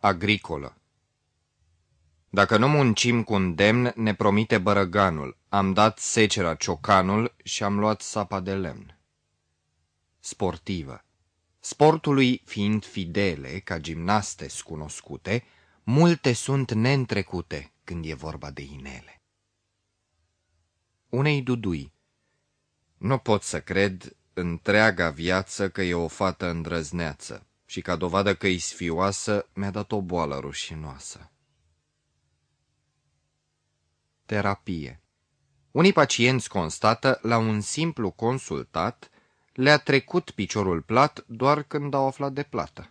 Agricolă Dacă nu muncim cu demn, ne promite bărăganul. Am dat secera ciocanul și am luat sapa de lemn. Sportivă Sportului fiind fidele, ca gimnaste cunoscute, multe sunt neîntrecute când e vorba de inele. Unei dudui Nu pot să cred întreaga viață că e o fată îndrăzneață și ca dovadă că e sfioasă mi-a dat o boală rușinoasă. Terapie Unii pacienți constată la un simplu consultat le-a trecut piciorul plat doar când au aflat de plată.